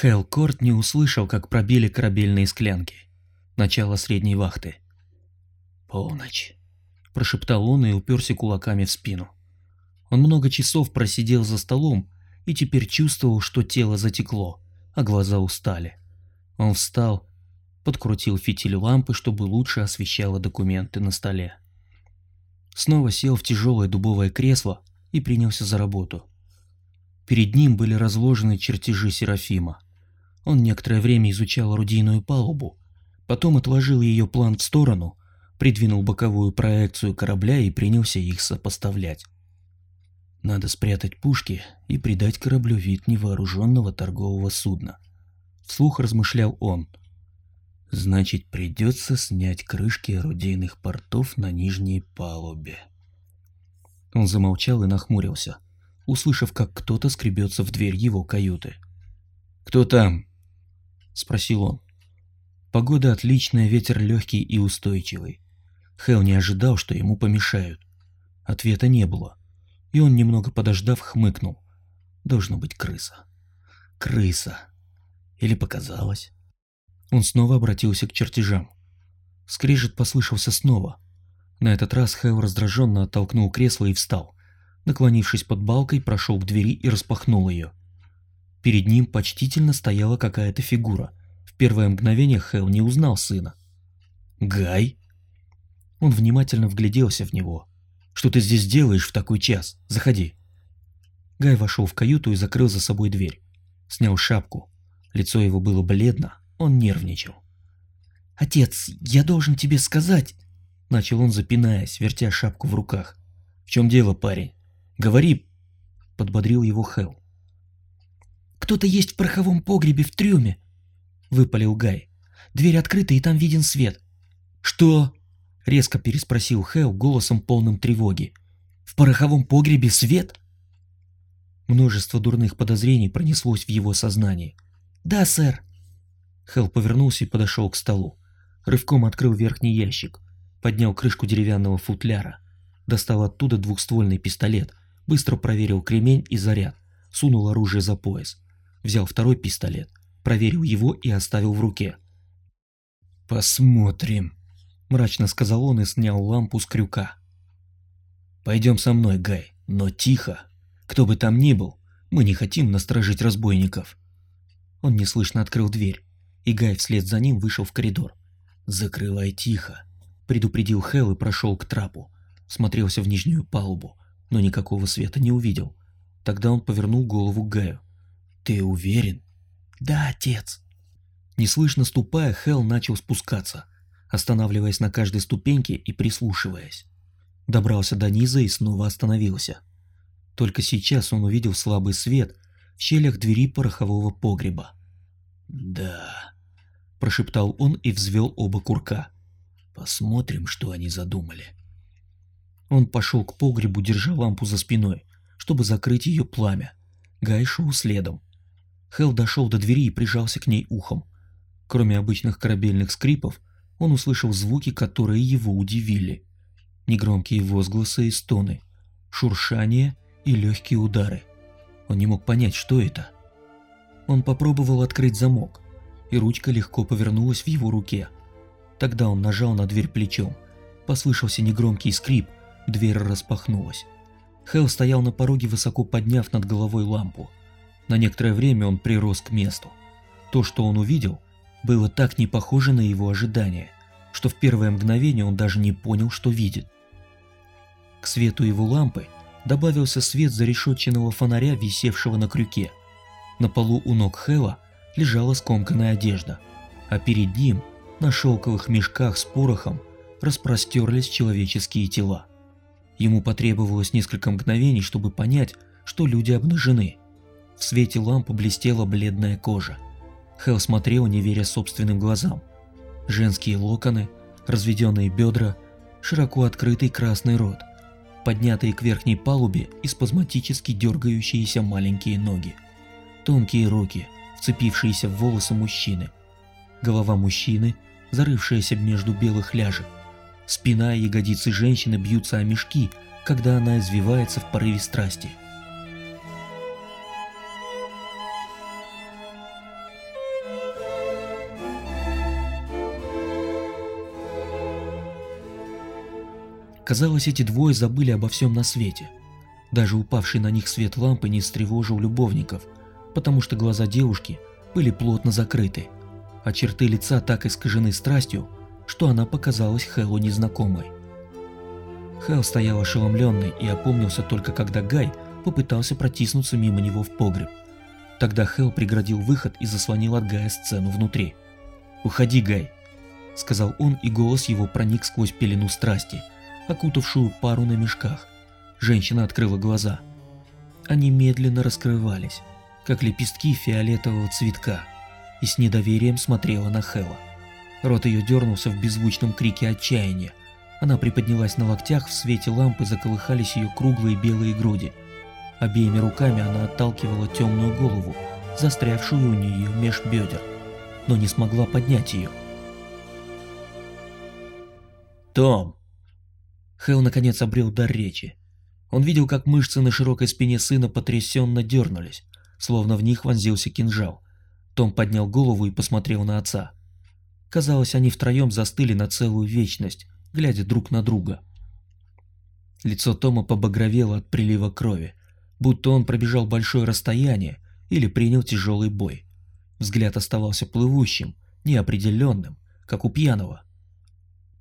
Хэл Корт не услышал, как пробили корабельные склянки. Начало средней вахты. «Полночь», – прошептал он и уперся кулаками в спину. Он много часов просидел за столом и теперь чувствовал, что тело затекло, а глаза устали. Он встал, подкрутил фитиль лампы, чтобы лучше освещало документы на столе. Снова сел в тяжелое дубовое кресло и принялся за работу. Перед ним были разложены чертежи Серафима. Он некоторое время изучал орудийную палубу, потом отложил ее план в сторону, придвинул боковую проекцию корабля и принялся их сопоставлять. Надо спрятать пушки и придать кораблю вид невооруженного торгового судна. Вслух размышлял он. Значит, придется снять крышки орудийных портов на нижней палубе. Он замолчал и нахмурился услышав, как кто-то скребется в дверь его каюты. «Кто там?» – спросил он. Погода отличная, ветер легкий и устойчивый. Хэл не ожидал, что ему помешают. Ответа не было, и он, немного подождав, хмыкнул. Должно быть крыса. Крыса. Или показалось. Он снова обратился к чертежам. Скрежет послышался снова. На этот раз Хэл раздраженно оттолкнул кресло и встал. Наклонившись под балкой, прошел к двери и распахнул ее. Перед ним почтительно стояла какая-то фигура. В первое мгновение Хэл не узнал сына. «Гай?» Он внимательно вгляделся в него. «Что ты здесь делаешь в такой час? Заходи». Гай вошел в каюту и закрыл за собой дверь. Снял шапку. Лицо его было бледно, он нервничал. «Отец, я должен тебе сказать...» Начал он, запинаясь, вертя шапку в руках. «В чем дело, парень?» Говори, подбодрил его Хэл. Кто-то есть в пороховом погребе в трюме, выпалил Гай. Дверь открыта и там виден свет. Что? резко переспросил Хэл голосом полным тревоги. В пороховом погребе свет? Множество дурных подозрений пронеслось в его сознании. Да, сэр. Хэл повернулся и подошел к столу. Рывком открыл верхний ящик, поднял крышку деревянного футляра, достал оттуда двухствольный пистолет Быстро проверил кремень и заряд, сунул оружие за пояс. Взял второй пистолет, проверил его и оставил в руке. «Посмотрим», – мрачно сказал он и снял лампу с крюка. «Пойдем со мной, Гай, но тихо. Кто бы там ни был, мы не хотим насторожить разбойников». Он неслышно открыл дверь, и Гай вслед за ним вышел в коридор. «Закрывай тихо», – предупредил Хелл и прошел к трапу. Смотрелся в нижнюю палубу но никакого света не увидел. Тогда он повернул голову к Гаю. «Ты уверен?» «Да, отец». Неслышно ступая, Хел начал спускаться, останавливаясь на каждой ступеньке и прислушиваясь. Добрался до низа и снова остановился. Только сейчас он увидел слабый свет в щелях двери порохового погреба. «Да», – прошептал он и взвел оба курка. «Посмотрим, что они задумали». Он пошел к погребу, держа лампу за спиной, чтобы закрыть ее пламя. Гай шел следом. Хелл дошел до двери и прижался к ней ухом. Кроме обычных корабельных скрипов, он услышал звуки, которые его удивили. Негромкие возгласы и стоны, шуршание и легкие удары. Он не мог понять, что это. Он попробовал открыть замок, и ручка легко повернулась в его руке. Тогда он нажал на дверь плечом. Послышался негромкий скрип, Дверь распахнулась. Хелл стоял на пороге, высоко подняв над головой лампу. На некоторое время он прирос к месту. То, что он увидел, было так не похоже на его ожидания, что в первое мгновение он даже не понял, что видит. К свету его лампы добавился свет зарешетченного фонаря, висевшего на крюке. На полу у ног Хэлла лежала скомканная одежда, а перед ним, на шелковых мешках с порохом, распростерлись человеческие тела. Ему потребовалось несколько мгновений, чтобы понять, что люди обнажены. В свете лампы блестела бледная кожа. Хелл смотрел, не веря собственным глазам. Женские локоны, разведенные бедра, широко открытый красный рот, поднятые к верхней палубе и спазматически дергающиеся маленькие ноги, тонкие руки, вцепившиеся в волосы мужчины, голова мужчины, зарывшаяся между белых ляжек, Спина и ягодицы женщины бьются о мешки, когда она извивается в порыве страсти. Казалось, эти двое забыли обо всем на свете. Даже упавший на них свет лампы не встревожил любовников, потому что глаза девушки были плотно закрыты, а черты лица так искажены страстью, что она показалась Хэллу незнакомой. Хэл стоял ошеломленный и опомнился только когда Гай попытался протиснуться мимо него в погреб. Тогда Хэл преградил выход и заслонил от Гая сцену внутри. «Уходи, Гай!» — сказал он, и голос его проник сквозь пелену страсти, окутавшую пару на мешках. Женщина открыла глаза. Они медленно раскрывались, как лепестки фиолетового цветка, и с недоверием смотрела на Хэла. Рот ее дернулся в беззвучном крике отчаяния. Она приподнялась на локтях, в свете лампы заколыхались ее круглые белые груди. Обеими руками она отталкивала темную голову, застрявшую у нее меж бедер, но не смогла поднять ее. «Том!» Хэл наконец обрел дар речи. Он видел, как мышцы на широкой спине сына потрясенно дернулись, словно в них вонзился кинжал. Том поднял голову и посмотрел на отца. Казалось, они втроем застыли на целую вечность, глядя друг на друга. Лицо Тома побагровело от прилива крови, будто он пробежал большое расстояние или принял тяжелый бой. Взгляд оставался плывущим, неопределенным, как у пьяного.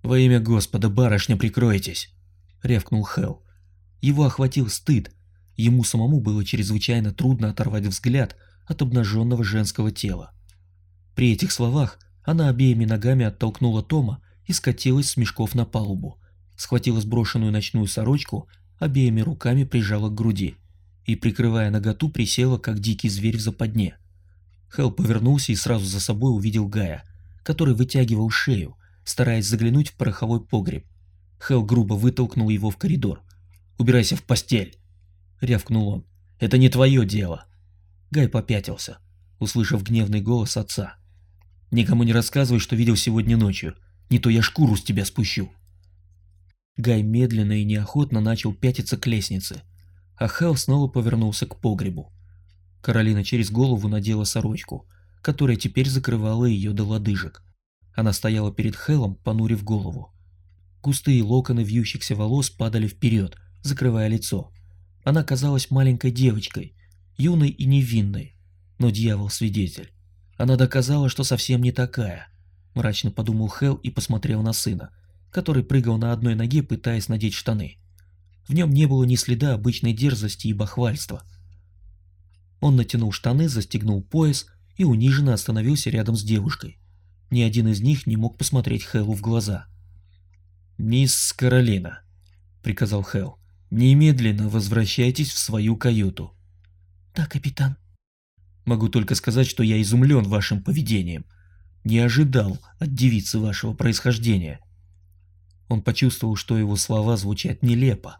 «Во имя Господа, барышня, прикройтесь!» — рявкнул Хелл. Его охватил стыд. Ему самому было чрезвычайно трудно оторвать взгляд от обнаженного женского тела. При этих словах она обеими ногами оттолкнула Тома и скатилась с мешков на палубу, схватила сброшенную ночную сорочку, обеими руками прижала к груди и, прикрывая наготу, присела, как дикий зверь в западне. Хелл повернулся и сразу за собой увидел Гая, который вытягивал шею, стараясь заглянуть в пороховой погреб. Хелл грубо вытолкнул его в коридор. «Убирайся в постель!» — рявкнул он. «Это не твое дело!» Гай попятился, услышав гневный голос отца. «Никому не рассказывай, что видел сегодня ночью, не то я шкуру с тебя спущу!» Гай медленно и неохотно начал пятиться к лестнице, а Хелл снова повернулся к погребу. Каролина через голову надела сорочку, которая теперь закрывала ее до лодыжек. Она стояла перед Хеллом, понурив голову. Густые локоны вьющихся волос падали вперед, закрывая лицо. Она казалась маленькой девочкой, юной и невинной, но дьявол свидетель. Она доказала, что совсем не такая. Мрачно подумал Хел и посмотрел на сына, который прыгал на одной ноге, пытаясь надеть штаны. В нем не было ни следа обычной дерзости и бахвальства. Он натянул штаны, застегнул пояс и униженно остановился рядом с девушкой. Ни один из них не мог посмотреть Хэлу в глаза. «Мисс Каролина», — приказал Хэл, — «немедленно возвращайтесь в свою каюту». «Да, капитан». «Могу только сказать, что я изумлен вашим поведением. Не ожидал от девицы вашего происхождения». Он почувствовал, что его слова звучат нелепо,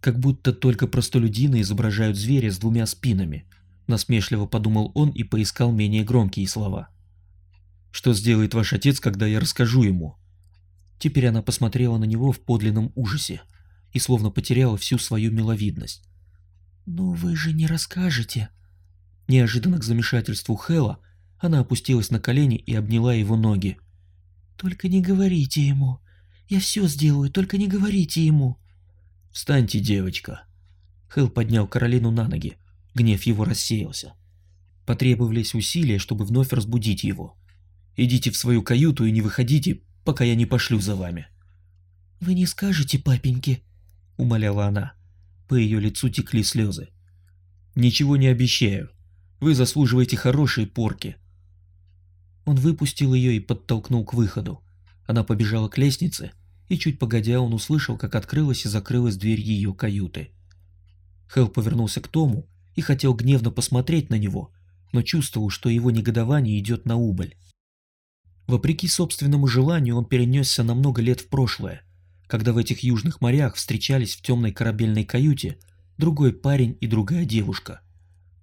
как будто только простолюдины изображают зверя с двумя спинами. Насмешливо подумал он и поискал менее громкие слова. «Что сделает ваш отец, когда я расскажу ему?» Теперь она посмотрела на него в подлинном ужасе и словно потеряла всю свою миловидность. «Ну вы же не расскажете?» Неожиданно к замешательству Хэла она опустилась на колени и обняла его ноги. «Только не говорите ему. Я все сделаю, только не говорите ему». «Встаньте, девочка». Хэл поднял Каролину на ноги. Гнев его рассеялся. Потребовались усилия, чтобы вновь разбудить его. «Идите в свою каюту и не выходите, пока я не пошлю за вами. Вы не скажете папеньке, умоляла она. По ее лицу текли слезы. Ничего не обещаю. Вы заслуживаете хорошей порки. Он выпустил ее и подтолкнул к выходу. Она побежала к лестнице, и чуть погодя он услышал, как открылась и закрылась дверь ее каюты. Хелл повернулся к Тому и хотел гневно посмотреть на него, но чувствовал, что его негодование идет на убыль. Вопреки собственному желанию он перенесся на много лет в прошлое, когда в этих южных морях встречались в темной корабельной каюте другой парень и другая девушка.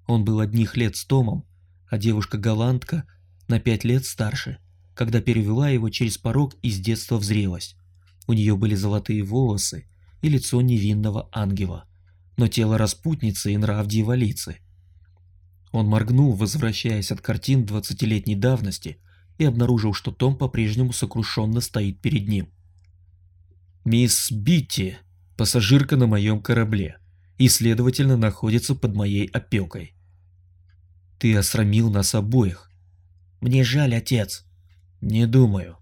Он был одних лет с Томом, а девушка-голландка на пять лет старше, когда перевела его через порог из детства в зрелость. У нее были золотые волосы и лицо невинного ангела, но тело распутницы и нрав дьяволицы. Он моргнул, возвращаясь от картин двадцатилетней давности – и обнаружил, что Том по-прежнему сокрушенно стоит перед ним. «Мисс Битти, пассажирка на моем корабле, и, следовательно, находится под моей опекой. Ты осрамил нас обоих. Мне жаль, отец. Не думаю.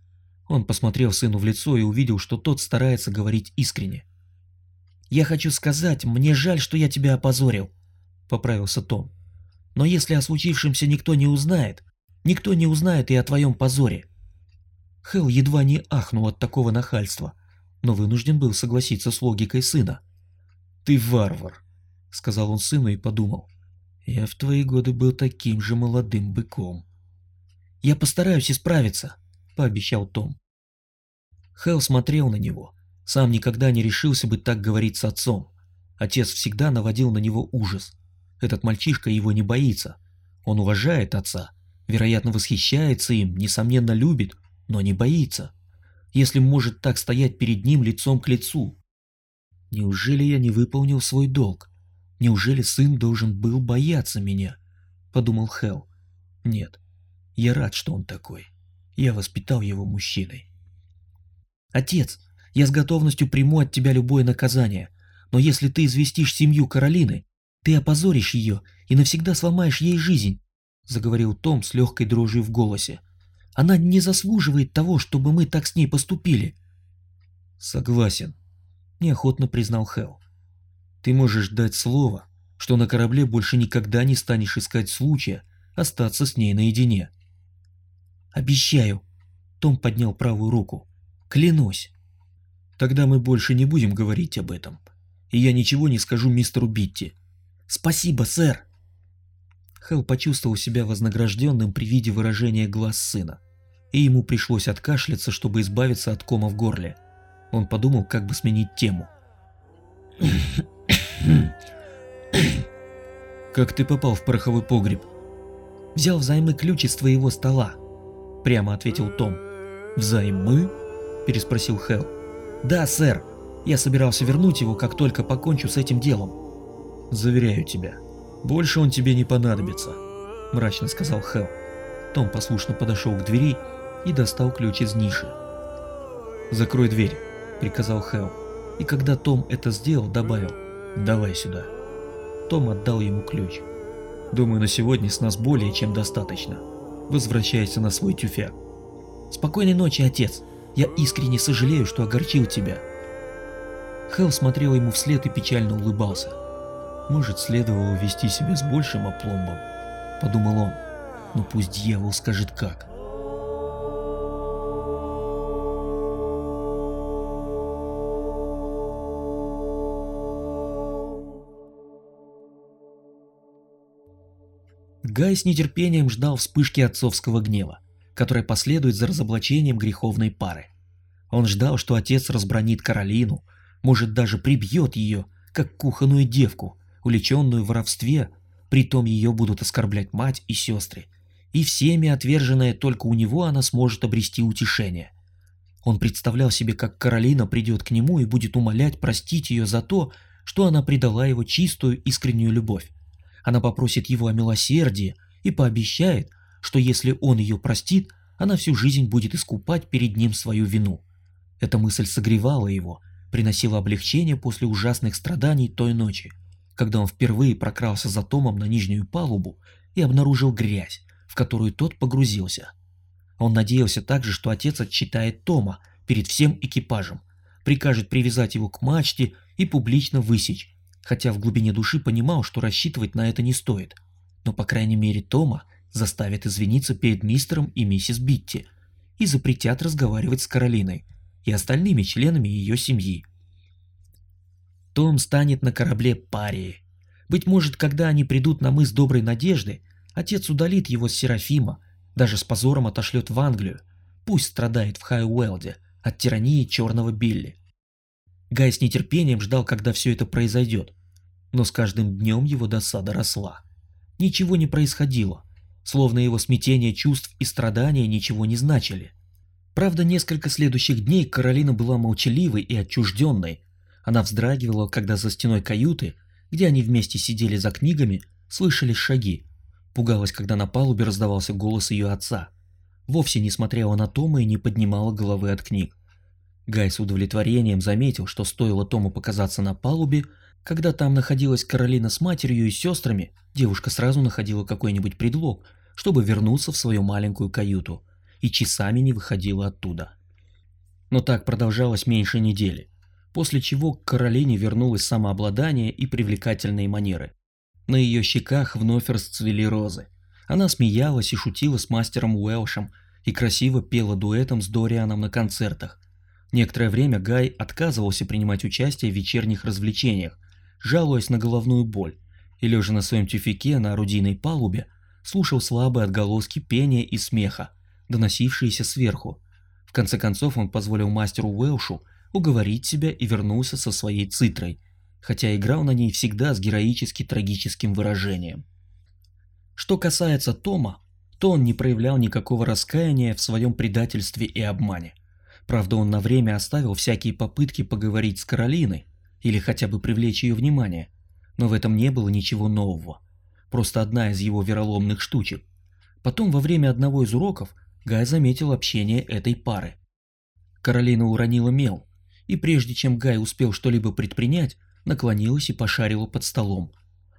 Он посмотрел сыну в лицо и увидел, что тот старается говорить искренне. «Я хочу сказать, мне жаль, что я тебя опозорил», — поправился Том. «Но если о случившемся никто не узнает, никто не узнает и о твоем позоре». Хелл едва не ахнул от такого нахальства, но вынужден был согласиться с логикой сына. «Ты варвар», — сказал он сыну и подумал. «Я в твои годы был таким же молодым быком». «Я постараюсь исправиться», — пообещал Том. Хелл смотрел на него, сам никогда не решился бы так говорить с отцом. Отец всегда наводил на него ужас. Этот мальчишка его не боится. Он уважает отца, вероятно, восхищается им, несомненно, любит, но не боится. Если может так стоять перед ним лицом к лицу. Неужели я не выполнил свой долг? Неужели сын должен был бояться меня? Подумал Хелл. Нет, я рад, что он такой. Я воспитал его мужчиной. Отец, я с готовностью приму от тебя любое наказание, но если ты известишь семью Каролины, ты опозоришь ее и навсегда сломаешь ей жизнь, заговорил Том с легкой дрожью в голосе. Она не заслуживает того, чтобы мы так с ней поступили. Согласен, неохотно признал Хелл. Ты можешь дать слово, что на корабле больше никогда не станешь искать случая остаться с ней наедине. Обещаю. Том поднял правую руку. Клянусь. Тогда мы больше не будем говорить об этом. И я ничего не скажу мистеру Битти. Спасибо, сэр. Хелл почувствовал себя вознагражденным при виде выражения глаз сына, и ему пришлось откашляться, чтобы избавиться от кома в горле. Он подумал, как бы сменить тему. «Как ты попал в пороховой погреб?» «Взял взаймы ключ из твоего стола», — прямо ответил Том. «Взаймы?» — переспросил Хелл. «Да, сэр. Я собирался вернуть его, как только покончу с этим делом». «Заверяю тебя, больше он тебе не понадобится», — мрачно сказал Хелл. Том послушно подошел к двери и достал ключ из ниши. «Закрой дверь», — приказал Хелл. И когда Том это сделал, добавил «давай сюда». Том отдал ему ключ. «Думаю, на сегодня с нас более чем достаточно. Возвращайся на свой тюфяк». «Спокойной ночи, отец», я искренне сожалею, что огорчил тебя. Хелл смотрел ему вслед и печально улыбался. Может, следовало вести себя с большим опломбом, подумал он. Но пусть дьявол скажет как. Гай с нетерпением ждал вспышки отцовского гнева которое последует за разоблачением греховной пары. Он ждал, что отец разбронит Каролину, может даже прибьет ее, как кухонную девку, уличенную в воровстве, притом ее будут оскорблять мать и сестры, и всеми отверженная только у него она сможет обрести утешение. Он представлял себе, как Каролина придет к нему и будет умолять простить ее за то, что она предала его чистую искреннюю любовь. Она попросит его о милосердии и пообещает, что если он ее простит, она всю жизнь будет искупать перед ним свою вину. Эта мысль согревала его, приносила облегчение после ужасных страданий той ночи, когда он впервые прокрался за Томом на нижнюю палубу и обнаружил грязь, в которую тот погрузился. Он надеялся также, что отец отчитает Тома перед всем экипажем, прикажет привязать его к мачте и публично высечь, хотя в глубине души понимал, что рассчитывать на это не стоит. Но, по крайней мере, Тома – заставят извиниться перед мистером и миссис Битти и запретят разговаривать с Каролиной и остальными членами ее семьи. Том станет на корабле парией. Быть может, когда они придут на мыс Доброй Надежды, отец удалит его с Серафима, даже с позором отошлет в Англию. Пусть страдает в Хайуэлде от тирании черного Билли. Гай с нетерпением ждал, когда все это произойдет, но с каждым днем его досада росла. Ничего не происходило словно его смятение чувств и страдания ничего не значили. Правда, несколько следующих дней Каролина была молчаливой и отчужденной. Она вздрагивала, когда за стеной каюты, где они вместе сидели за книгами, слышались шаги. Пугалась, когда на палубе раздавался голос ее отца. Вовсе не смотрела на Тома и не поднимала головы от книг. Гай с удовлетворением заметил, что стоило Тому показаться на палубе, когда там находилась Каролина с матерью и сестрами, девушка сразу находила какой-нибудь предлог, чтобы вернуться в свою маленькую каюту, и часами не выходила оттуда. Но так продолжалось меньше недели, после чего к Каролине вернулось самообладание и привлекательные манеры. На ее щеках вновь расцвели розы. Она смеялась и шутила с мастером Уэлшем и красиво пела дуэтом с Дорианом на концертах. Некоторое время Гай отказывался принимать участие в вечерних развлечениях, жалуясь на головную боль, и лежа на своем тюфике на орудийной палубе, слушал слабые отголоски пения и смеха, доносившиеся сверху. В конце концов он позволил мастеру Уэлшу уговорить себя и вернулся со своей цитрой, хотя играл на ней всегда с героически трагическим выражением. Что касается Тома, то он не проявлял никакого раскаяния в своем предательстве и обмане. Правда, он на время оставил всякие попытки поговорить с Каролиной или хотя бы привлечь ее внимание, но в этом не было ничего нового. Просто одна из его вероломных штучек. Потом во время одного из уроков Гай заметил общение этой пары. Каролина уронила мел, и прежде чем Гай успел что-либо предпринять, наклонилась и пошарила под столом.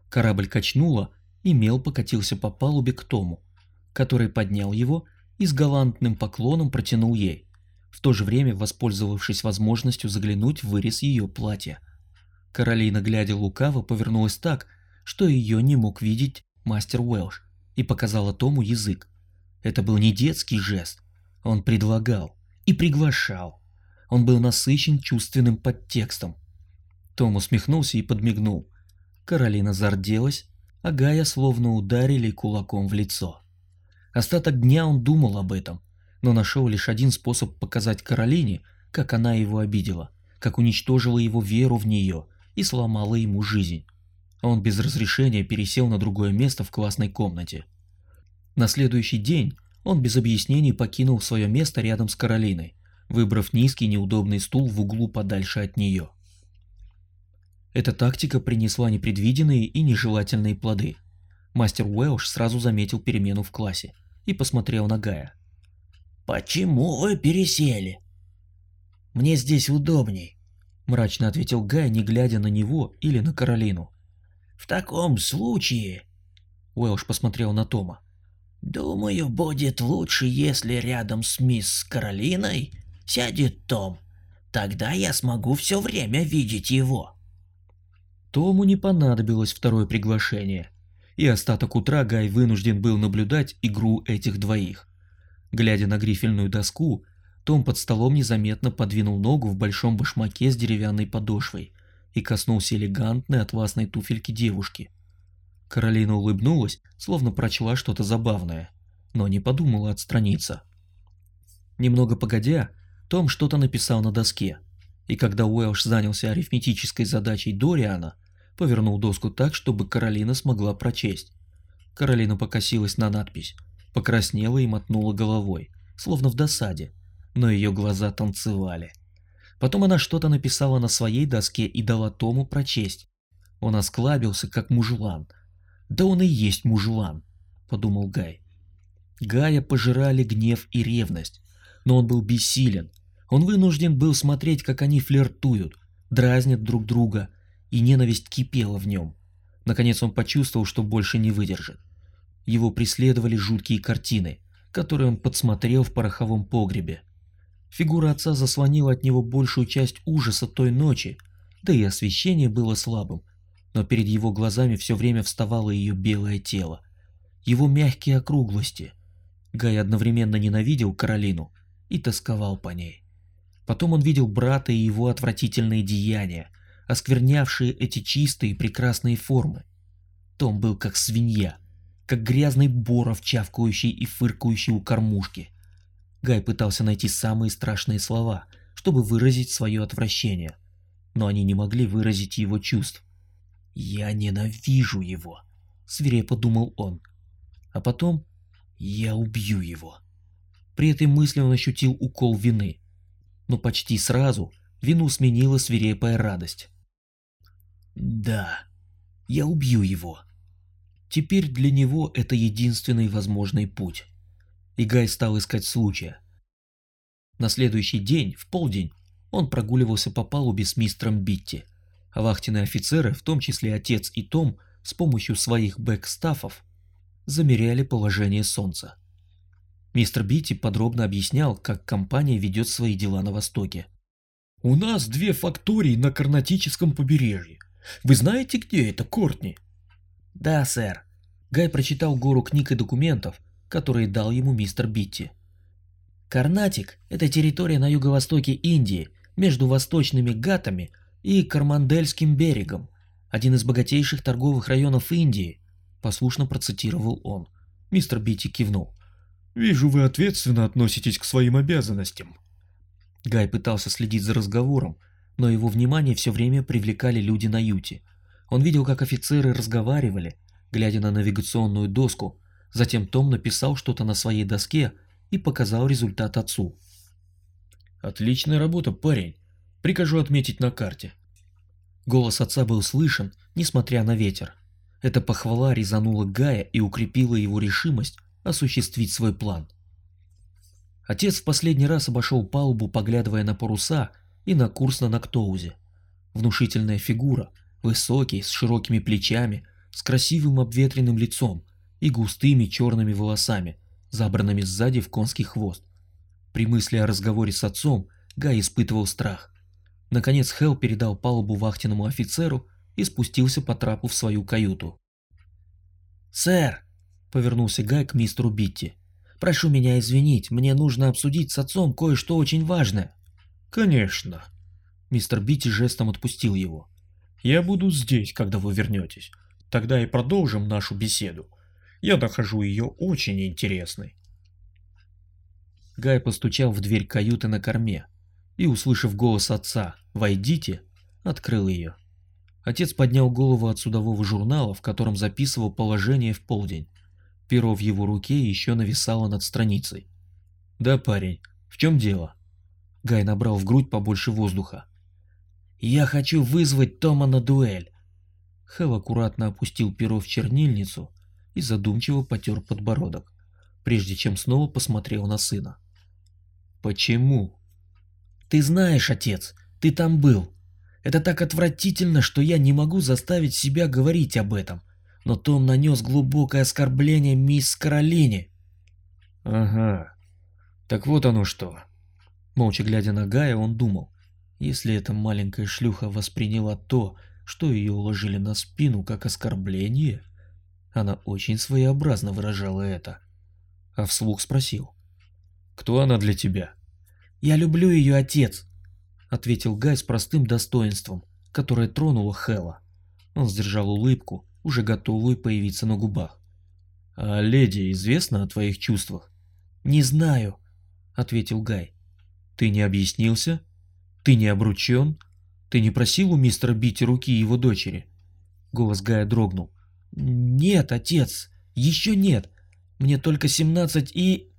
Корабль качнуло, и мел покатился по палубе к Тому, который поднял его и с галантным поклоном протянул ей, в то же время воспользовавшись возможностью заглянуть в вырез ее платья. Каролина, глядя лукаво, повернулась так, что ее не мог видеть мастер Уэлш, и показала Тому язык. Это был не детский жест, он предлагал и приглашал. Он был насыщен чувственным подтекстом. Том усмехнулся и подмигнул. Каролина зарделась, а Гая словно ударили кулаком в лицо. Остаток дня он думал об этом, но нашел лишь один способ показать Каролине, как она его обидела, как уничтожила его веру в нее и сломала ему жизнь. Он без разрешения пересел на другое место в классной комнате. На следующий день он без объяснений покинул свое место рядом с Каролиной, выбрав низкий неудобный стул в углу подальше от нее. Эта тактика принесла непредвиденные и нежелательные плоды. Мастер Уэлш сразу заметил перемену в классе и посмотрел на Гая. «Почему вы пересели?» «Мне здесь удобней», — мрачно ответил Гай, не глядя на него или на Каролину. «В таком случае...» Уэлш посмотрел на Тома. «Думаю, будет лучше, если рядом с мисс Каролиной сядет Том. Тогда я смогу все время видеть его». Тому не понадобилось второе приглашение, и остаток утра Гай вынужден был наблюдать игру этих двоих. Глядя на грифельную доску, том под столом незаметно подвинул ногу в большом башмаке с деревянной подошвой и коснулся элегантной атласной туфельки девушки. Каролина улыбнулась, словно прочла что-то забавное, но не подумала отстраниться. Немного погодя, Том что-то написал на доске, и когда Уэлш занялся арифметической задачей Дориана, повернул доску так, чтобы Каролина смогла прочесть. Каролина покосилась на надпись, покраснела и мотнула головой, словно в досаде, но ее глаза танцевали. Потом она что-то написала на своей доске и дала Тому прочесть. Он осклабился, как мужлан. «Да он и есть мужлан», — подумал Гай. Гая пожирали гнев и ревность, но он был бессилен, он вынужден был смотреть, как они флиртуют, дразнят друг друга, и ненависть кипела в нем. Наконец он почувствовал, что больше не выдержит. Его преследовали жуткие картины, которые он подсмотрел в пороховом погребе. Фигура отца заслонила от него большую часть ужаса той ночи, да и освещение было слабым, но перед его глазами все время вставало ее белое тело, его мягкие округлости. Гай одновременно ненавидел Каролину и тосковал по ней. Потом он видел брата и его отвратительные деяния, осквернявшие эти чистые прекрасные формы. Том был как свинья, как грязный боров, чавкающий и фыркающий у кормушки. Гай пытался найти самые страшные слова, чтобы выразить свое отвращение, но они не могли выразить его чувств. «Я ненавижу его», — свирепо думал он. А потом «я убью его». При этой мысли он ощутил укол вины но почти сразу вину сменила свирепая радость. Да, я убью его. Теперь для него это единственный возможный путь. И Гай стал искать случая. На следующий день, в полдень, он прогуливался по палубе с мистером Битти, а вахтенные офицеры, в том числе отец и Том, с помощью своих бэкстафов замеряли положение Солнца. Мистер Битти подробно объяснял, как компания ведет свои дела на Востоке. «У нас две фактории на Карнатическом побережье. Вы знаете, где это, Кортни?» «Да, сэр». Гай прочитал гору книг и документов, которые дал ему мистер Битти. Карнатик – это территория на юго-востоке Индии, между восточными Гатами и Кармандельским берегом, один из богатейших торговых районов Индии, послушно процитировал он. Мистер Битти кивнул. «Вижу, вы ответственно относитесь к своим обязанностям». Гай пытался следить за разговором, но его внимание все время привлекали люди на юте. Он видел, как офицеры разговаривали, глядя на навигационную доску, затем Том написал что-то на своей доске и показал результат отцу. «Отличная работа, парень. Прикажу отметить на карте». Голос отца был слышен, несмотря на ветер. Эта похвала резанула Гая и укрепила его решимость осуществить свой план. Отец в последний раз обошел палубу, поглядывая на паруса и на курс на Нактоузе. Внушительная фигура, высокий, с широкими плечами, с красивым обветренным лицом и густыми черными волосами, забранными сзади в конский хвост. При мысли о разговоре с отцом Гай испытывал страх. Наконец Хелл передал палубу вахтенному офицеру и спустился по трапу в свою каюту. «Сэр!» — повернулся Гай к мистеру Битти. «Прошу меня извинить, мне нужно обсудить с отцом кое-что очень важное». «Конечно». Мистер Битти жестом отпустил его. «Я буду здесь, когда вы вернетесь. Тогда и продолжим нашу беседу. Я нахожу ее очень интересной. Гай постучал в дверь каюты на корме и, услышав голос отца «Войдите», открыл ее. Отец поднял голову от судового журнала, в котором записывал положение в полдень. Перо в его руке еще нависало над страницей. «Да, парень, в чем дело?» Гай набрал в грудь побольше воздуха. «Я хочу вызвать Тома на дуэль!» Хэл аккуратно опустил перо в чернильницу и задумчиво потер подбородок, прежде чем снова посмотрел на сына. «Почему?» «Ты знаешь, отец, ты там был. Это так отвратительно, что я не могу заставить себя говорить об этом. Но Том нанес глубокое оскорбление мисс Каролине». «Ага, так вот оно что». Молча глядя на Гая, он думал, если эта маленькая шлюха восприняла то, что ее уложили на спину как оскорбление, она очень своеобразно выражала это. А вслух спросил. «Кто она для тебя?» «Я люблю ее отец», — ответил Гай с простым достоинством, которое тронуло Хэла. Он сдержал улыбку, уже готовую появиться на губах. «А леди известна о твоих чувствах?» «Не знаю», — ответил Гай. «Ты не объяснился? Ты не обручен? Ты не просил у мистера Бити руки его дочери?» Голос Гая дрогнул. «Нет, отец, еще нет. Мне только семнадцать и...»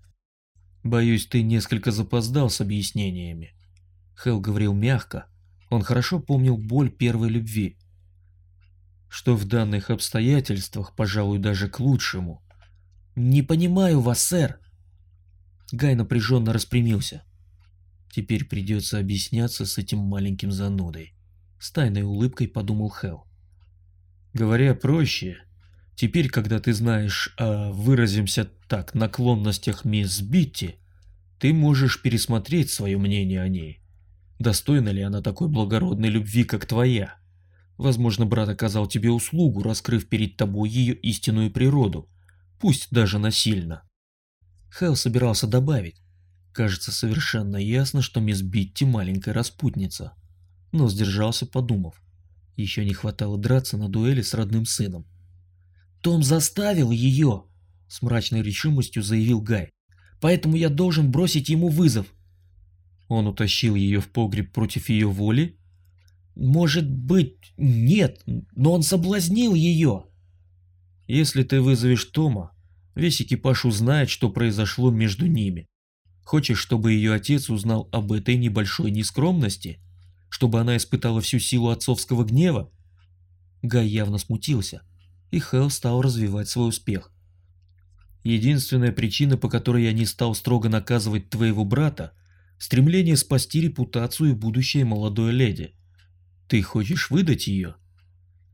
«Боюсь, ты несколько запоздал с объяснениями». Хелл говорил мягко. Он хорошо помнил боль первой любви. Что в данных обстоятельствах, пожалуй, даже к лучшему. «Не понимаю вас, сэр». Гай напряженно распрямился. Теперь придется объясняться с этим маленьким занудой. С тайной улыбкой подумал Хелл. Говоря проще, теперь, когда ты знаешь о, выразимся так, наклонностях мисс Битти, ты можешь пересмотреть свое мнение о ней. Достойна ли она такой благородной любви, как твоя? Возможно, брат оказал тебе услугу, раскрыв перед тобой ее истинную природу, пусть даже насильно. Хелл собирался добавить. Кажется совершенно ясно, что мисс Битти маленькая распутница. Но сдержался, подумав. Еще не хватало драться на дуэли с родным сыном. «Том заставил ее!» — с мрачной решимостью заявил Гай. «Поэтому я должен бросить ему вызов». «Он утащил ее в погреб против ее воли?» «Может быть, нет, но он соблазнил ее». «Если ты вызовешь Тома, весь экипаж узнает, что произошло между ними. Хочешь, чтобы ее отец узнал об этой небольшой нескромности?» чтобы она испытала всю силу отцовского гнева? Гай явно смутился, и Хелл стал развивать свой успех. Единственная причина, по которой я не стал строго наказывать твоего брата, Стремление спасти репутацию и будущее молодой леди. Ты хочешь выдать ее?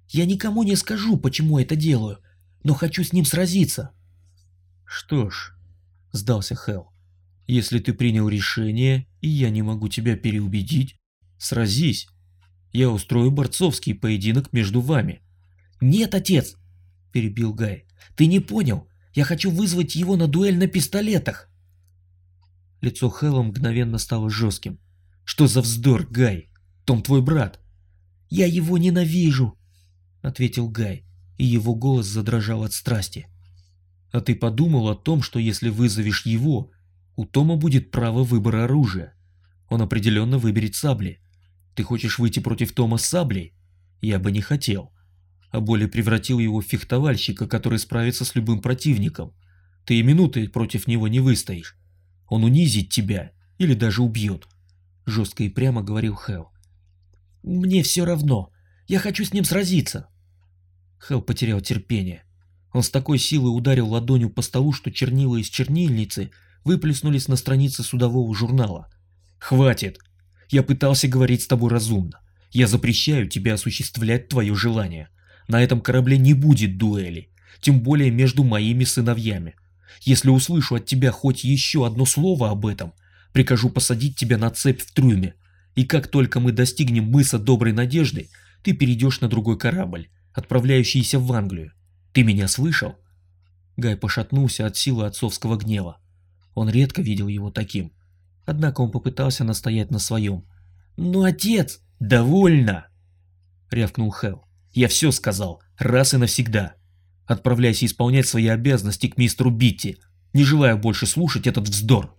Я никому не скажу, почему это делаю, но хочу с ним сразиться. Что ж, сдался Хел. Если ты принял решение, и я не могу тебя переубедить, сразись. Я устрою борцовский поединок между вами. Нет, отец, перебил Гай. Ты не понял. Я хочу вызвать его на дуэль на пистолетах. Лицо Хэла мгновенно стало жестким. Что за вздор, Гай? Том твой брат. Я его ненавижу, ответил Гай, и его голос задрожал от страсти. А ты подумал о том, что если вызовешь его, у Тома будет право выбора оружия. Он определенно выберет сабли. Ты хочешь выйти против Тома с саблей? Я бы не хотел. А более превратил его в фехтовальщика, который справится с любым противником. Ты и минуты против него не выстоишь. Он унизит тебя или даже убьет. Жестко и прямо говорил Хэл. Мне все равно. Я хочу с ним сразиться. Хэл потерял терпение. Он с такой силой ударил ладонью по столу, что чернила из чернильницы выплеснулись на странице судового журнала. «Хватит! Я пытался говорить с тобой разумно. Я запрещаю тебе осуществлять твое желание. На этом корабле не будет дуэли, тем более между моими сыновьями. Если услышу от тебя хоть еще одно слово об этом, прикажу посадить тебя на цепь в трюме. И как только мы достигнем мыса Доброй Надежды, ты перейдешь на другой корабль, отправляющийся в Англию. Ты меня слышал?» Гай пошатнулся от силы отцовского гнева. Он редко видел его таким. Однако он попытался настоять на своем. «Ну, отец!» «Довольно!» — рявкнул Хелл. «Я все сказал, раз и навсегда. Отправляйся исполнять свои обязанности к мистеру Битти. Не желаю больше слушать этот вздор».